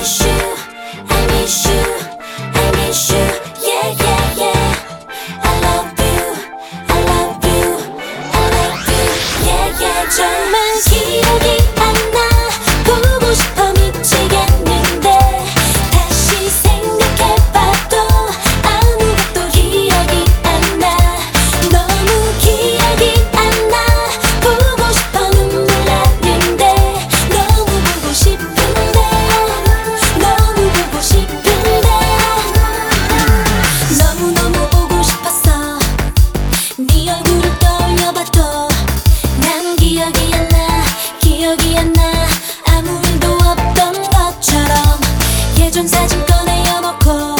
miss you, I miss you 여기야 나. 아무 일도 없던 것처럼. 예전 사진 꺼내어 놓고.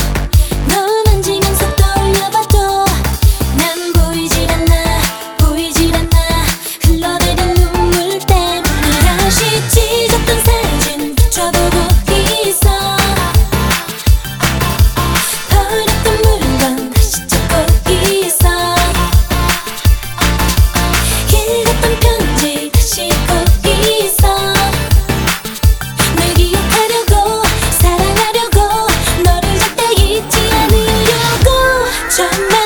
to me.